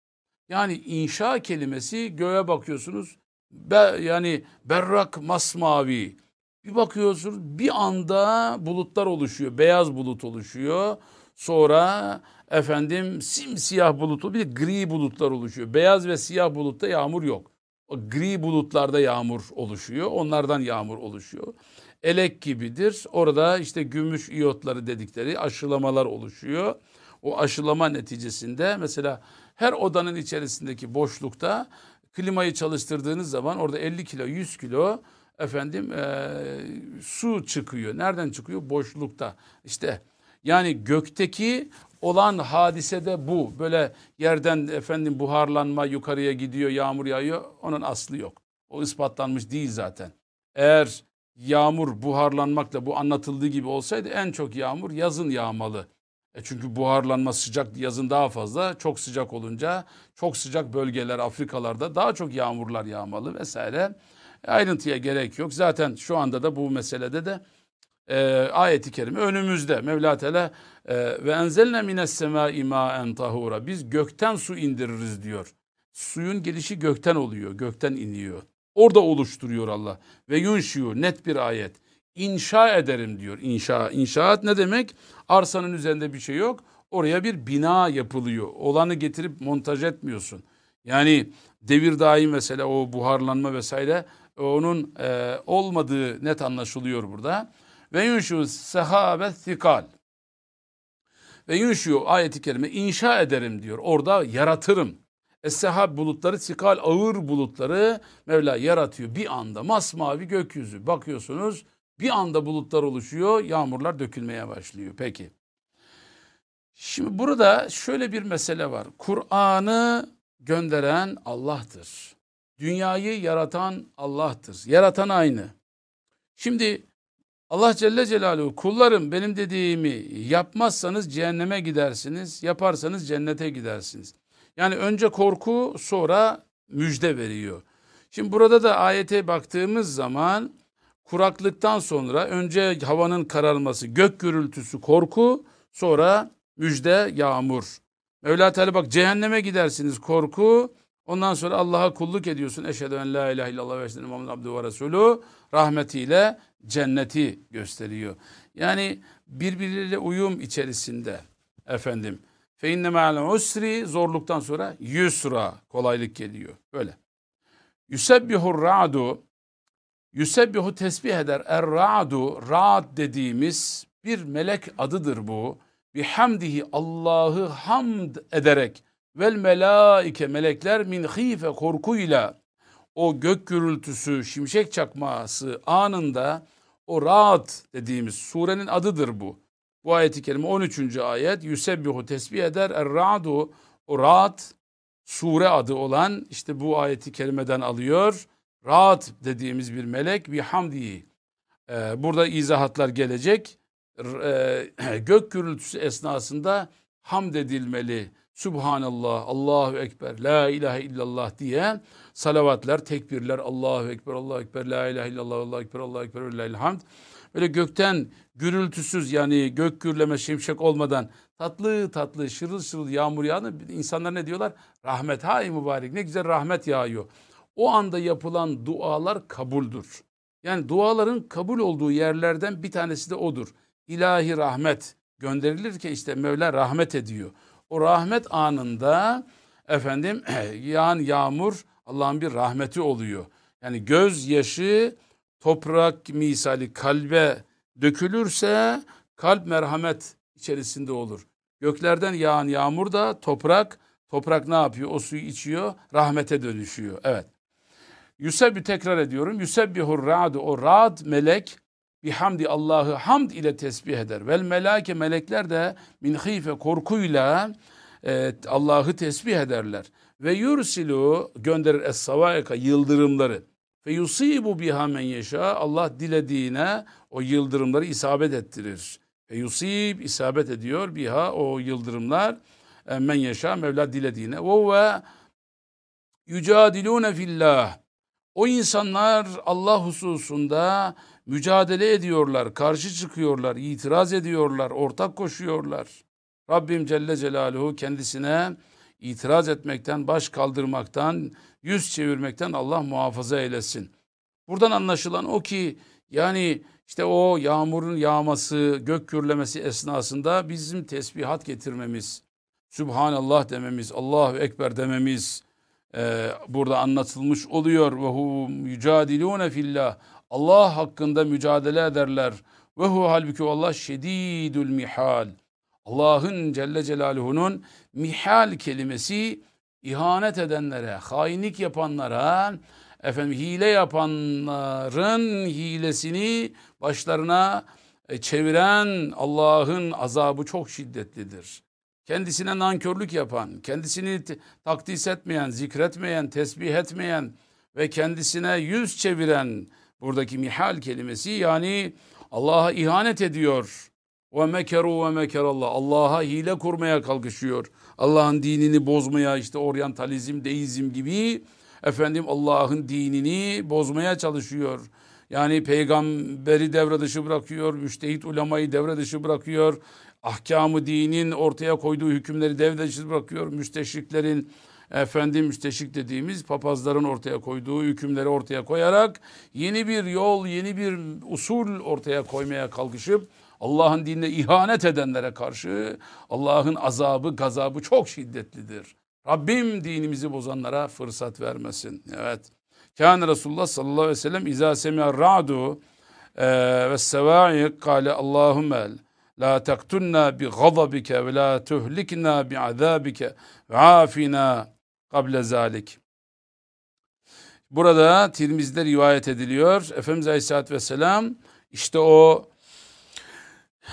Yani inşa kelimesi göğe bakıyorsunuz. Be, yani berrak masmavi, bir bakıyorsunuz bir anda bulutlar oluşuyor. Beyaz bulut oluşuyor. Sonra efendim simsiyah bulut bir gri bulutlar oluşuyor. Beyaz ve siyah bulutta yağmur yok. O gri bulutlarda yağmur oluşuyor. Onlardan yağmur oluşuyor. Elek gibidir. Orada işte gümüş iyotları dedikleri aşılamalar oluşuyor. O aşılama neticesinde mesela her odanın içerisindeki boşlukta klimayı çalıştırdığınız zaman orada 50 kilo 100 kilo efendim e, su çıkıyor. Nereden çıkıyor? Boşlukta. İşte yani gökteki olan hadise de bu. Böyle yerden efendim buharlanma yukarıya gidiyor, yağmur yağıyor. Onun aslı yok. O ispatlanmış değil zaten. Eğer yağmur buharlanmakla bu anlatıldığı gibi olsaydı en çok yağmur yazın yağmalı. E çünkü buharlanma sıcak yazın daha fazla. Çok sıcak olunca çok sıcak bölgeler Afrikalarda daha çok yağmurlar yağmalı vesaire. Ayrıntıya gerek yok. Zaten şu anda da bu meselede de e, ayeti kerime önümüzde. Mevla Teala e, ve enzelne mines semai maen tahura. Biz gökten su indiririz diyor. Suyun gelişi gökten oluyor, gökten iniyor. Orada oluşturuyor Allah. Ve yunşiyor net bir ayet. İnşa ederim diyor. İnşa. İnşaat ne demek? Arsanın üzerinde bir şey yok. Oraya bir bina yapılıyor. Olanı getirip montaj etmiyorsun. Yani devir daim mesela o buharlanma vesaire onun e, olmadığı net anlaşılıyor burada. Ve yunşu sehabet sikal. Ve yunşu ayeti kerime inşa ederim diyor. Orada yaratırım. Es-sehab bulutları, sikal ağır bulutları Mevla yaratıyor. Bir anda masmavi gökyüzü bakıyorsunuz bir anda bulutlar oluşuyor, yağmurlar dökülmeye başlıyor. Peki. Şimdi burada şöyle bir mesele var. Kur'an'ı gönderen Allah'tır. Dünyayı yaratan Allah'tır. Yaratan aynı. Şimdi Allah Celle Celaluhu kullarım benim dediğimi yapmazsanız cehenneme gidersiniz, yaparsanız cennete gidersiniz. Yani önce korku sonra müjde veriyor. Şimdi burada da ayete baktığımız zaman kuraklıktan sonra önce havanın kararması, gök gürültüsü, korku, sonra müjde, yağmur. Mevla Teala bak cehenneme gidersiniz korku, ondan sonra Allah'a kulluk ediyorsun. Eşhedü en la ilahe illallah ve eşhedü Muhammed abdü ve resulü rahmetiyle cenneti gösteriyor. Yani birbiriyle uyum içerisinde efendim. Fe inne ma'al usri zorluktan sonra yusra kolaylık geliyor. Böyle. Yusebbihur ra'du Yusebbihu tesbih eder. Er-ra'du, ra'd dediğimiz bir melek adıdır bu. Bihamdihi Allah'ı hamd ederek vel melaike melekler min hife korkuyla o gök gürültüsü, şimşek çakması anında o rahat dediğimiz surenin adıdır bu. Bu ayeti kerime 13. ayet Yusebbihu tesbih eder. Er-ra'du o rahat sure adı olan işte bu ayeti kerimeden alıyor. Rahat dediğimiz bir melek bir hamdi. Ee, burada izahatlar gelecek. Ee, *clears throat* gök gürültüsü esnasında hamd edilmeli. Subhanallah, Allahu Ekber, La ilahe illallah diye salavatlar, tekbirler, Allahu Ekber, Allahu Ekber, La ilahe illallah, Allahu Ekber, Allahu Ekber, Lillahi'l hamd. Böyle gökten gürültüsüz yani gök gürleme şimşek olmadan tatlı tatlı şırıl şırıl yağmur yağını insanlar ne diyorlar? Rahmet hay mübarek ne güzel rahmet yağıyor o anda yapılan dualar kabuldür. Yani duaların kabul olduğu yerlerden bir tanesi de odur. İlahi rahmet gönderilirken işte Mevla rahmet ediyor. O rahmet anında efendim *clears throat* yağan yağmur Allah'ın bir rahmeti oluyor. Yani göz yaşı toprak misali kalbe dökülürse kalp merhamet içerisinde olur. Göklerden yağan yağmur da toprak, toprak ne yapıyor? O suyu içiyor, rahmete dönüşüyor. Evet. Yusebbi tekrar ediyorum. Yusebbihur ra'du o ra'd melek bihamdi Allah'ı hamd ile tesbih eder. Vel melake melekler de min hife korkuyla e, Allah'ı tesbih ederler. Ve yursilu gönderir es-savaika yıldırımları. Ve yusibu biha men yeşa Allah dilediğine o yıldırımları isabet ettirir. Ve yusib isabet ediyor biha o yıldırımlar e, men yeşa Mevla dilediğine. Ve ve yücadilune fillah o insanlar Allah hususunda mücadele ediyorlar, karşı çıkıyorlar, itiraz ediyorlar, ortak koşuyorlar. Rabbim Celle Celaluhu kendisine itiraz etmekten, baş kaldırmaktan, yüz çevirmekten Allah muhafaza eylesin. Buradan anlaşılan o ki yani işte o yağmurun yağması, gök gürlemesi esnasında bizim tesbihat getirmemiz, Subhanallah dememiz, Allahu Ekber dememiz, e, burada anlatılmış oluyor. Ve hum yücadilune fillah. Allah hakkında mücadele ederler. Ve hu halbuki Allah şedidül mihal. Allah'ın Celle Celaluhu'nun mihal kelimesi ihanet edenlere, hainlik yapanlara, efendim hile yapanların hilesini başlarına e, çeviren Allah'ın azabı çok şiddetlidir kendisine nankörlük yapan, kendisini takdis etmeyen, zikretmeyen, tesbih etmeyen ve kendisine yüz çeviren buradaki mihal kelimesi yani Allah'a ihanet ediyor. Ve mekeru ve mekerallah. Allah'a hile kurmaya kalkışıyor. Allah'ın dinini bozmaya işte oryantalizm, deizm gibi efendim Allah'ın dinini bozmaya çalışıyor. Yani peygamberi devre dışı bırakıyor, müştehit ulemayı devre dışı bırakıyor, ahkamı dinin ortaya koyduğu hükümleri devre dışı bırakıyor, müsteşriklerin efendim müsteşrik dediğimiz papazların ortaya koyduğu hükümleri ortaya koyarak yeni bir yol, yeni bir usul ortaya koymaya kalkışıp Allah'ın dinine ihanet edenlere karşı Allah'ın azabı, gazabı çok şiddetlidir. Rabbim dinimizi bozanlara fırsat vermesin. Evet. Kâne Resulullah sallallahu aleyhi ve sellem izâ semi'a ra'du e, ve sevâik kâle Allahümme la taktunna bi gazabike ve la tuhlikna bi azabike ve afina kable zalik. Burada Tirmiz'de rivayet ediliyor. Efendimiz Aleyhisselatü Vesselam işte o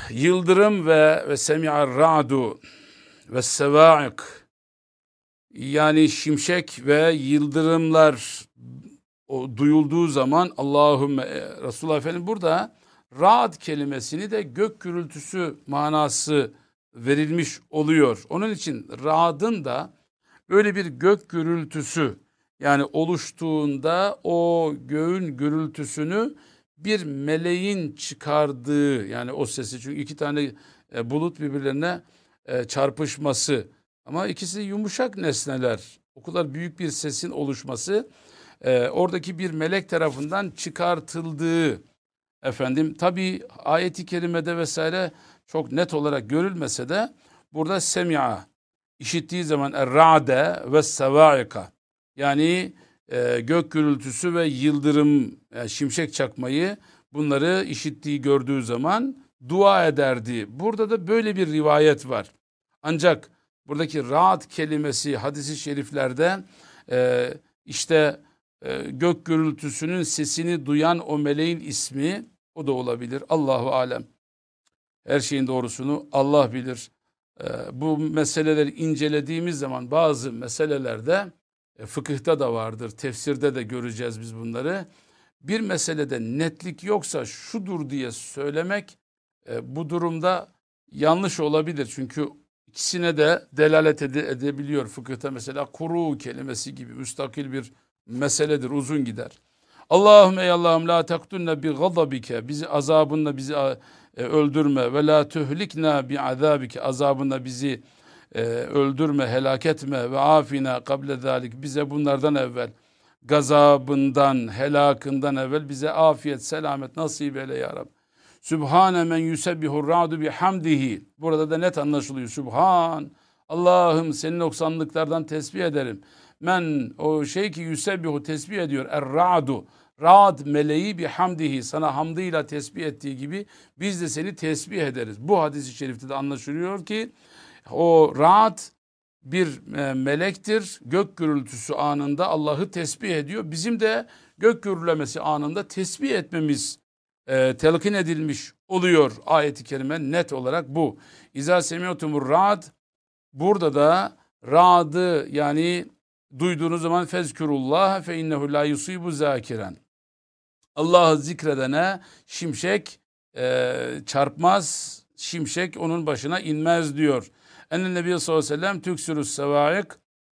yıldırım ve ve semi'ar ra'du ve sevaik yani şimşek ve yıldırımlar o duyulduğu zaman Allahümme e, Resulullah Efendimiz burada ra'd kelimesini de gök gürültüsü manası verilmiş oluyor. Onun için ra'dın da öyle bir gök gürültüsü yani oluştuğunda o göğün gürültüsünü bir meleğin çıkardığı yani o sesi çünkü iki tane e, bulut birbirlerine e, çarpışması ama ikisi yumuşak nesneler o kadar büyük bir sesin oluşması e, oradaki bir melek tarafından çıkartıldığı efendim tabi ayeti kerimede vesaire çok net olarak görülmese de burada semia işittiği zaman er-ra'de ve sevaika yani e, gök gürültüsü ve yıldırım yani e, şimşek çakmayı bunları işittiği gördüğü zaman dua ederdi. Burada da böyle bir rivayet var. Ancak buradaki rahat kelimesi hadisi şeriflerde e, işte e, gök gürültüsünün sesini duyan o meleğin ismi o da olabilir. Allahu alem. Her şeyin doğrusunu Allah bilir. E, bu meseleleri incelediğimiz zaman bazı meselelerde e, fıkıhta da vardır, tefsirde de göreceğiz biz bunları. Bir meselede netlik yoksa şudur diye söylemek e, bu durumda yanlış olabilir. Çünkü ikisine de delalet ede, edebiliyor fıkıhta mesela kuru kelimesi gibi müstakil bir meseledir, uzun gider. Allahümme ey Allah'ım la taktunne bi gazabike bizi azabınla bizi e, öldürme ve la tuhlikna bi azabike azabınla bizi e, öldürme, helak etme ve afina kable zalik bize bunlardan evvel gazabından, helakından evvel bize afiyet, selamet nasip eyle ya Rabbi. Sübhane men yusebbihur ra'du bihamdihi. Burada da net anlaşılıyor. Sübhan. Allah'ım senin noksanlıklardan tesbih ederim. Men o şey ki yusebbihu tesbih ediyor. Er-ra'du. Ra'd meleği bihamdihi. Sana hamdıyla tesbih ettiği gibi biz de seni tesbih ederiz. Bu hadisi şerifte de anlaşılıyor ki o rahat bir e, melektir. Gök gürültüsü anında Allah'ı tesbih ediyor. Bizim de gök gürlemesi anında tesbih etmemiz e, telkin edilmiş oluyor. Ayeti kerime net olarak bu. İza semiyotumur rad burada da radı yani duyduğunuz zaman fezkurullah fe innehu la yusibu zakiren. Allah'ı zikredene şimşek e, çarpmaz, şimşek onun başına inmez diyor. Enne Nebi sallallahu aleyhi ve sellem tüksürüs sevaik.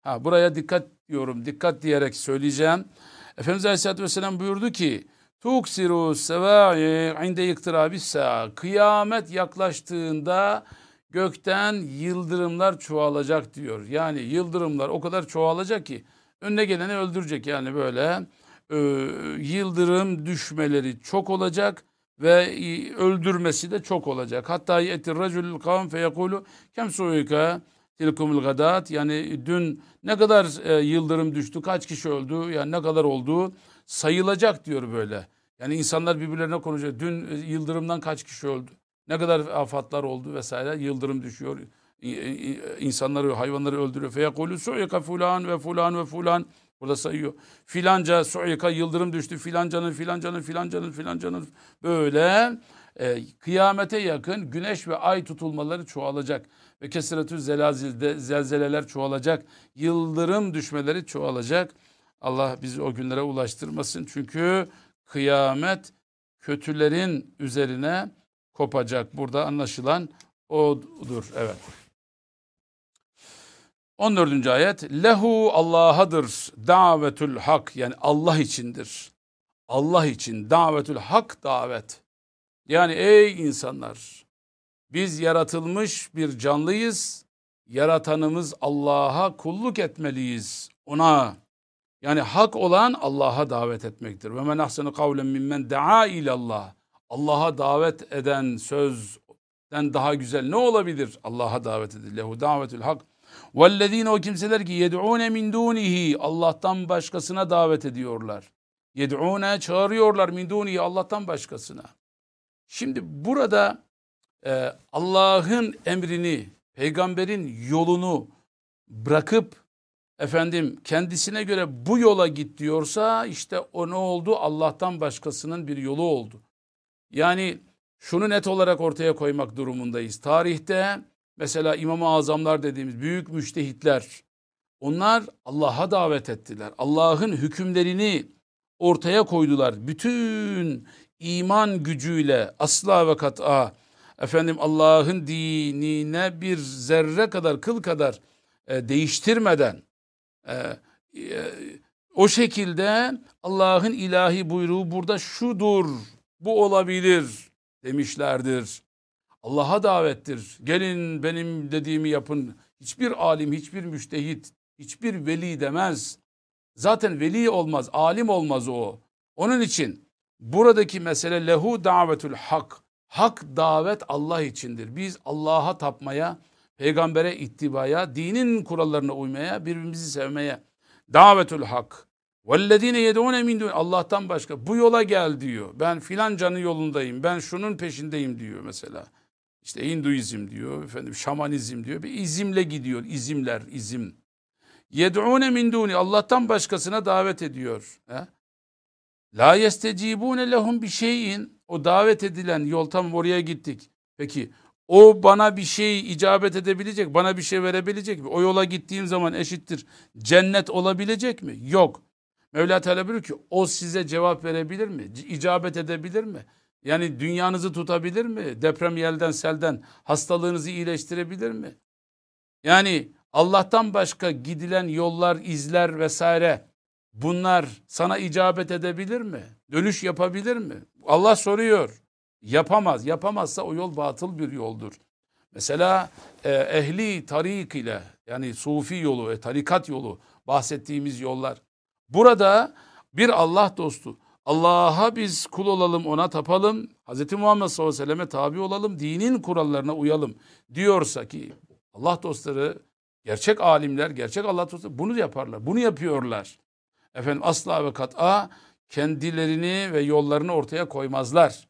Ha, buraya dikkat diyorum. Dikkat diyerek söyleyeceğim. Efendimiz Aleyhisselatü Vesselam buyurdu ki Tuksiru sevâi inde iktirabis Kıyamet yaklaştığında gökten yıldırımlar çoğalacak diyor. Yani yıldırımlar o kadar çoğalacak ki önüne geleni öldürecek. Yani böyle e, yıldırım düşmeleri çok olacak ve öldürmesi de çok olacak. Hatta yetir racülül kavm fe yekulu kem suyuka tilkumul gadat yani dün ne kadar e, yıldırım düştü, kaç kişi öldü, yani ne kadar oldu sayılacak diyor böyle. Yani insanlar birbirlerine konuşuyor. Dün e, yıldırımdan kaç kişi öldü? Ne kadar afatlar oldu vesaire. Yıldırım düşüyor. insanları, hayvanları öldürüyor. Feyekulü su'ika fulan ve fulan ve fulan. Burada sayıyor. Filanca su'ika yıldırım düştü. Filancanın, filancanın, filancanın, filancanın. Böyle e, kıyamete yakın güneş ve ay tutulmaları çoğalacak. Ve kesretü zelazilde zelzeleler çoğalacak. Yıldırım düşmeleri çoğalacak. Allah bizi o günlere ulaştırmasın. Çünkü kıyamet kötülerin üzerine kopacak. Burada anlaşılan odur. Evet. 14. ayet Lehu Allah'adır davetül hak yani Allah içindir. Allah için davetül hak davet. Yani ey insanlar biz yaratılmış bir canlıyız. Yaratanımız Allah'a kulluk etmeliyiz. Ona yani hak olan Allah'a davet etmektir. Ve men ahsenu kavlen mimmen daa ilallah. Allah'a davet eden sözden daha güzel ne olabilir? Allah'a davet edilir. Lehu davetül hak. Vellezine o kimseler ki yed'une min dunihi Allah'tan başkasına davet ediyorlar. Yed'une çağırıyorlar min dunihi Allah'tan başkasına. Şimdi burada e, Allah'ın emrini, peygamberin yolunu bırakıp efendim kendisine göre bu yola git diyorsa işte o ne oldu? Allah'tan başkasının bir yolu oldu. Yani şunu net olarak ortaya koymak durumundayız. Tarihte mesela İmam-ı Azamlar dediğimiz büyük müştehitler onlar Allah'a davet ettiler. Allah'ın hükümlerini ortaya koydular. Bütün iman gücüyle asla ve kat'a efendim Allah'ın dinine bir zerre kadar kıl kadar e, değiştirmeden e, e, o şekilde Allah'ın ilahi buyruğu burada şudur, bu olabilir demişlerdir. Allah'a davettir. Gelin benim dediğimi yapın. Hiçbir alim, hiçbir müştehit, hiçbir veli demez. Zaten veli olmaz, alim olmaz o. Onun için buradaki mesele lehu davetül hak. Hak davet Allah içindir. Biz Allah'a tapmaya, peygambere ittibaya, dinin kurallarına uymaya, birbirimizi sevmeye. Davetül hak. Vellezine yedûne min Allah'tan başka bu yola gel diyor. Ben filancanın yolundayım. Ben şunun peşindeyim diyor mesela. İşte Hinduizm diyor, efendim şamanizm diyor. Bir izimle gidiyor. İzimler, izim. Yed'ûne min dûni. Allah'tan başkasına davet ediyor. He? La yestecibune lehum bir şeyin. O davet edilen yol tam oraya gittik. Peki o bana bir şey icabet edebilecek, bana bir şey verebilecek mi? O yola gittiğim zaman eşittir. Cennet olabilecek mi? Yok. Mevla Teala buyuruyor ki o size cevap verebilir mi? İcabet edebilir mi? Yani dünyanızı tutabilir mi? Deprem yelden selden hastalığınızı iyileştirebilir mi? Yani Allah'tan başka gidilen yollar, izler vesaire bunlar sana icabet edebilir mi? Dönüş yapabilir mi? Allah soruyor. Yapamaz. Yapamazsa o yol batıl bir yoldur. Mesela e, ehli tarik ile yani sufi yolu, e, tarikat yolu bahsettiğimiz yollar. Burada bir Allah dostu. Allah'a biz kul olalım, ona tapalım. Hz. Muhammed sallallahu aleyhi ve selleme tabi olalım, dinin kurallarına uyalım diyorsa ki Allah dostları, gerçek alimler, gerçek Allah dostları bunu yaparlar, bunu yapıyorlar. Efendim asla ve kat'a kendilerini ve yollarını ortaya koymazlar.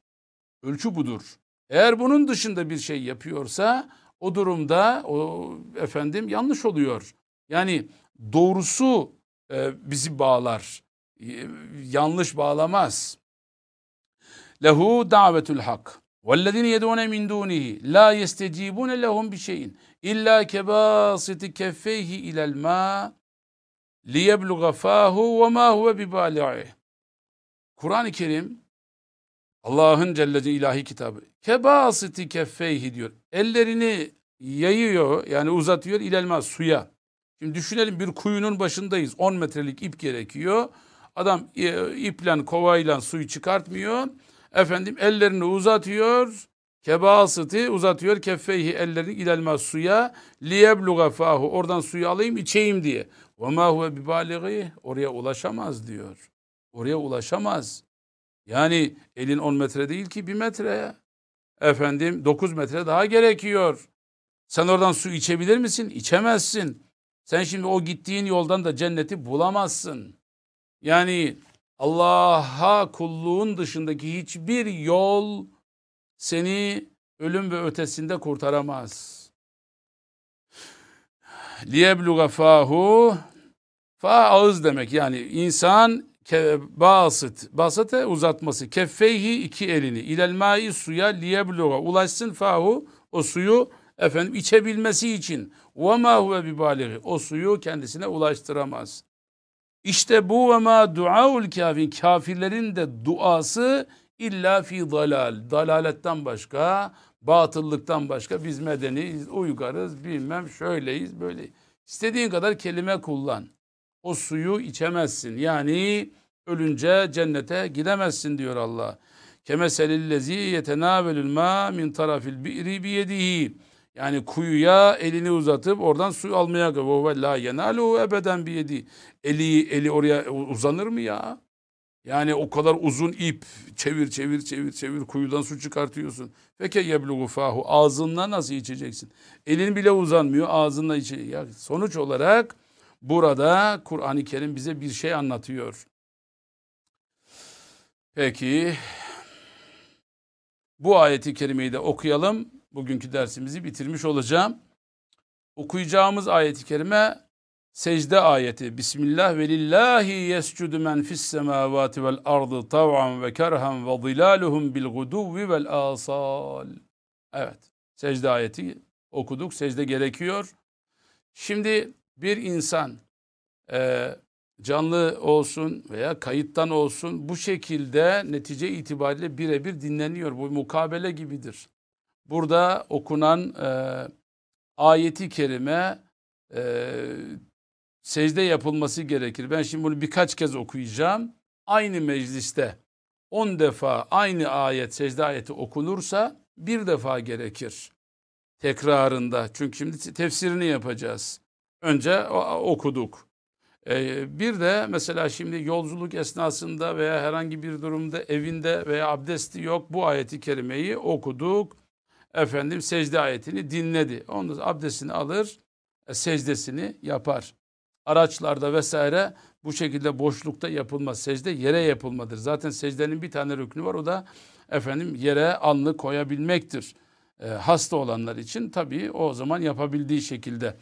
Ölçü budur. Eğer bunun dışında bir şey yapıyorsa o durumda o efendim yanlış oluyor. Yani doğrusu e, bizi bağlar. E, yanlış bağlamaz. Lehu davetül hak. وَالَّذِينَ يَدُونَ مِنْ دُونِهِ لَا يَسْتَجِيبُونَ لَهُمْ بِشَيْءٍ إِلَّا كَبَاسِطِ كَفَّيْهِ إِلَى الْمَاءِ لِيَبْلُغَ فَاهُ وَمَا هُوَ بِبَالِعِهِ Kur'an-ı Kerim Allah'ın Celle ilahi kitabı. Kebasiti keffeyhi diyor. Ellerini yayıyor yani uzatıyor ilelma suya. Şimdi düşünelim bir kuyunun başındayız. 10 metrelik ip gerekiyor. Adam e, iple kovayla suyu çıkartmıyor. Efendim ellerini uzatıyor. Kebasıtı uzatıyor keffeyhi ellerini ilelma suya liyebluga fahu oradan suyu alayım içeyim diye. Ve ma huve bibalighi oraya ulaşamaz diyor. Oraya ulaşamaz. Yani elin 10 metre değil ki 1 metre. Efendim 9 metre daha gerekiyor. Sen oradan su içebilir misin? İçemezsin. Sen şimdi o gittiğin yoldan da cenneti bulamazsın. Yani Allah'a kulluğun dışındaki hiçbir yol seni ölüm ve ötesinde kurtaramaz. Liyebluga fahu fa ağız demek yani insan basit basite uzatması keffeyhi iki elini ilel mai suya liyebluga ulaşsın fahu o suyu efendim içebilmesi için. ve ma huve bibalihi o suyu kendisine ulaştıramaz. İşte bu ve ma duaul kafir kafirlerin de duası illa fi dalal dalaletten başka batıllıktan başka biz medeniyiz uygarız bilmem şöyleyiz böyle istediğin kadar kelime kullan. O suyu içemezsin. Yani ölünce cennete gidemezsin diyor Allah. Kemeselillezi yetenavelül ma min tarafil bi'ri biyedihi. Yani kuyuya elini uzatıp oradan su almaya ve la yenalu ebeden biyedi. Eli eli oraya uzanır mı ya? Yani o kadar uzun ip çevir çevir çevir çevir kuyudan su çıkartıyorsun. Peki yebluğu fahu ağzınla nasıl içeceksin? Elin bile uzanmıyor ağzınla içe. Ya sonuç olarak burada Kur'an-ı Kerim bize bir şey anlatıyor. Peki bu ayeti kerimeyi de okuyalım. Bugünkü dersimizi bitirmiş olacağım. Okuyacağımız ayeti kerime secde ayeti. Bismillah ve lillahi yescudu men fis semavati vel ardı tav'an ve kerhan ve zilaluhum bil guduvi vel asal. Evet. Secde ayeti okuduk. Secde gerekiyor. Şimdi bir insan e, canlı olsun veya kayıttan olsun bu şekilde netice itibariyle birebir dinleniyor. Bu mukabele gibidir. Burada okunan e, ayeti kerime e, secde yapılması gerekir. Ben şimdi bunu birkaç kez okuyacağım. Aynı mecliste 10 defa aynı ayet secde ayeti okunursa bir defa gerekir tekrarında. Çünkü şimdi tefsirini yapacağız. Önce okuduk. Ee, bir de mesela şimdi yolculuk esnasında veya herhangi bir durumda evinde veya abdesti yok bu ayeti kerimeyi okuduk. Efendim secde ayetini dinledi. Ondan abdestini alır, e, secdesini yapar araçlarda vesaire bu şekilde boşlukta yapılmaz. Secde yere yapılmadır. Zaten secdenin bir tane rüknü var o da efendim yere alnı koyabilmektir. E, hasta olanlar için tabii o zaman yapabildiği şekilde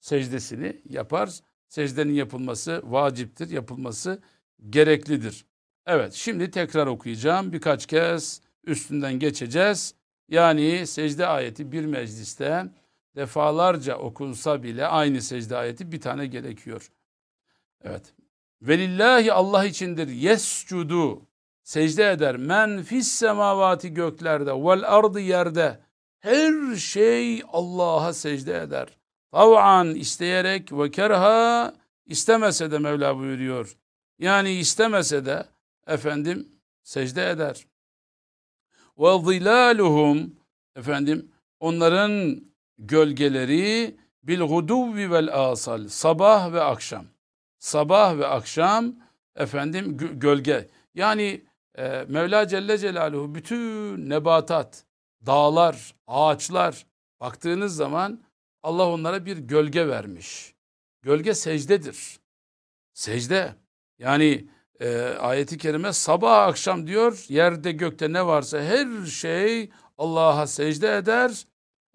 secdesini yapar. Secdenin yapılması vaciptir, yapılması gereklidir. Evet şimdi tekrar okuyacağım. Birkaç kez üstünden geçeceğiz. Yani secde ayeti bir mecliste defalarca okunsa bile aynı secde ayeti bir tane gerekiyor. Evet. Velillahi Allah içindir yescudu secde eder men fis semavati göklerde vel ardı yerde her şey Allah'a secde eder. Tav'an isteyerek ve kerha istemese de Mevla buyuruyor. Yani istemese de efendim secde eder. Ve zilaluhum efendim onların gölgeleri bil guduvvi vel asal sabah ve akşam. Sabah ve akşam efendim gölge. Yani e, Mevla Celle Celaluhu bütün nebatat, dağlar, ağaçlar baktığınız zaman Allah onlara bir gölge vermiş. Gölge secdedir. Secde. Yani e, ayeti kerime sabah akşam diyor yerde gökte ne varsa her şey Allah'a secde eder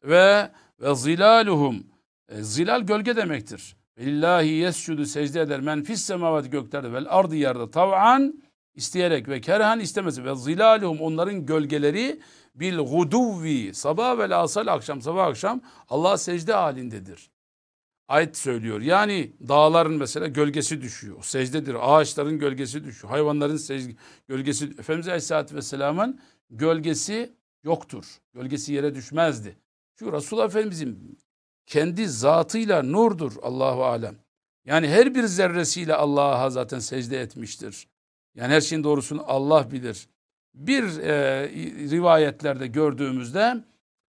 ve ve zilaluhum e, zilal gölge demektir. Lillahi yescudu secde eder men fis semavati göklerde vel ardı yerde tav'an isteyerek ve kerhan istemesi ve zilaluhum onların gölgeleri bil guduvvi sabah ve asal akşam sabah akşam Allah secde halindedir. Ayet söylüyor. Yani dağların mesela gölgesi düşüyor. Secdedir. Ağaçların gölgesi düşüyor. Hayvanların gölgesi. Efendimiz Aleyhisselatü Vesselam'ın gölgesi yoktur. Gölgesi yere düşmezdi. Şu Resulullah Efendimizin kendi zatıyla nurdur Allahu alem. Yani her bir zerresiyle Allah'a zaten secde etmiştir. Yani her şeyin doğrusunu Allah bilir. Bir e, rivayetlerde gördüğümüzde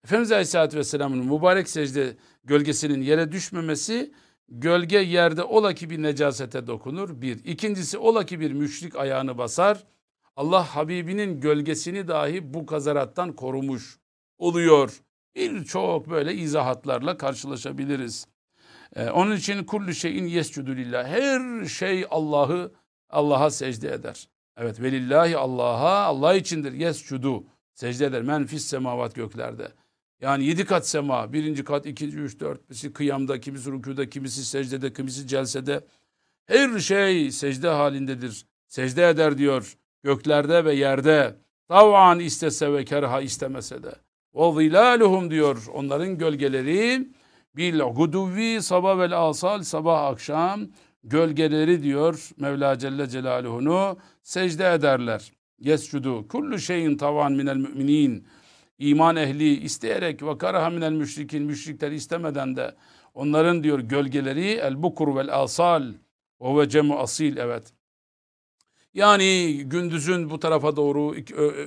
Efendimiz Aleyhisselatü Vesselam'ın mübarek secde gölgesinin yere düşmemesi gölge yerde ola ki bir necasete dokunur. Bir. İkincisi ola ki bir müşrik ayağını basar. Allah Habibinin gölgesini dahi bu kazarattan korumuş oluyor birçok böyle izahatlarla karşılaşabiliriz. Ee, onun için kullu şeyin yescudu lillah. Her şey Allah'ı Allah'a secde eder. Evet velillahi Allah'a Allah içindir yescudu. Secde eder. Men fis semavat göklerde. Yani yedi kat sema. Birinci kat, ikinci, üç, dört. Kimisi kıyamda, kimisi rükuda, kimisi secdede, kimisi celsede. Her şey secde halindedir. Secde eder diyor. Göklerde ve yerde. Tav'an istese ve kerha istemese de. Ve zilaluhum diyor. Onların gölgeleri bil guduvi sabah vel asal sabah akşam gölgeleri diyor Mevla Celle Celaluhu'nu secde ederler. Yescudu kullu şeyin tavan minel müminin iman ehli isteyerek ve karaha müşrikin müşrikler istemeden de onların diyor gölgeleri el bukur vel asal o ve cemu asil evet. Yani gündüzün bu tarafa doğru,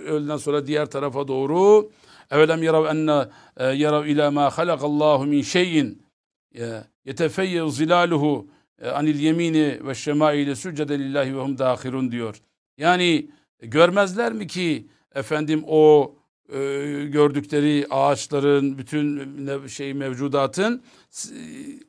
öğleden sonra diğer tarafa doğru. Evelem yarav enne yarav ila ma halakallahu min şeyin e, yetefeyyev zilaluhu e, anil yemini ve şemaili succede lillahi ve hum dahirun diyor. Yani görmezler mi ki efendim o e, gördükleri ağaçların bütün şey mevcudatın s-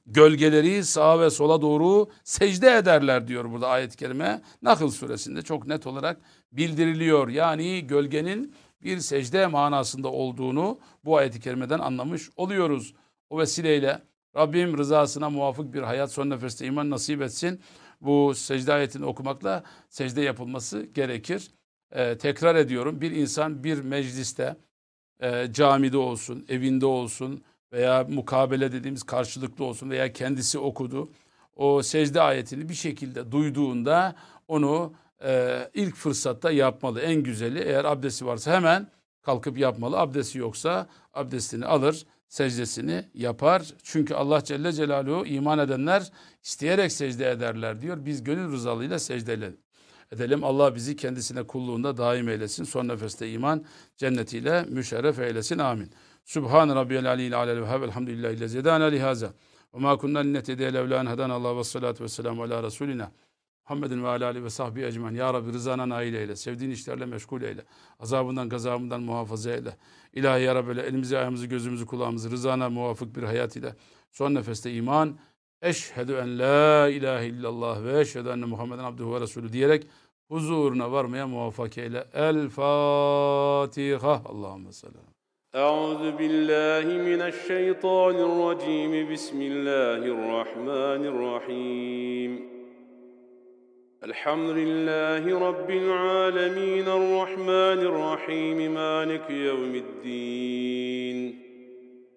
gölgeleri sağa ve sola doğru secde ederler diyor burada ayet-i kerime. Nahl suresinde çok net olarak bildiriliyor. Yani gölgenin bir secde manasında olduğunu bu ayet-i kerimeden anlamış oluyoruz. O vesileyle Rabbim rızasına muvafık bir hayat son nefeste iman nasip etsin. Bu secde ayetini okumakla secde yapılması gerekir. Ee, tekrar ediyorum bir insan bir mecliste e, camide olsun, evinde olsun veya mukabele dediğimiz karşılıklı olsun veya kendisi okudu. O secde ayetini bir şekilde duyduğunda onu e, ilk fırsatta yapmalı. En güzeli eğer abdesti varsa hemen kalkıp yapmalı. Abdesti yoksa abdestini alır, secdesini yapar. Çünkü Allah Celle Celaluhu iman edenler isteyerek secde ederler diyor. Biz gönül rızalığıyla secde edelim. Allah bizi kendisine kulluğunda daim eylesin. Son nefeste iman cennetiyle müşerref eylesin. Amin. Subhan rabbiyel aliyyil alel vehhab. Elhamdülillahi lezi hedana lihaza. Ve ma kunna linnetediye levla en hedana Allah ve salatu ve selamu ala Resulina. Muhammedin ve ala alihi ve sahbihi ecmaîn. Ya Rabbi rızana nail eyle. Sevdiğin işlerle meşgul eyle. Azabından gazabından muhafaza eyle. İlahi ya Rabbi elimizi ayağımızı gözümüzü kulağımızı rızana muvafık bir hayat ile son nefeste iman eşhedü en la ilahe illallah ve eşhedü enne Muhammeden abduhu ve resulü diyerek huzuruna varmaya muvaffak eyle. El Fatiha. Allahümme sallallahu أعوذ بالله من الشيطان الرجيم بسم الله الرحمن الرحيم الحمد لله رب العالمين الرحمن الرحيم مالك يوم الدين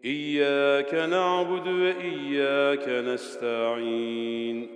إياك نعبد وإياك نستعين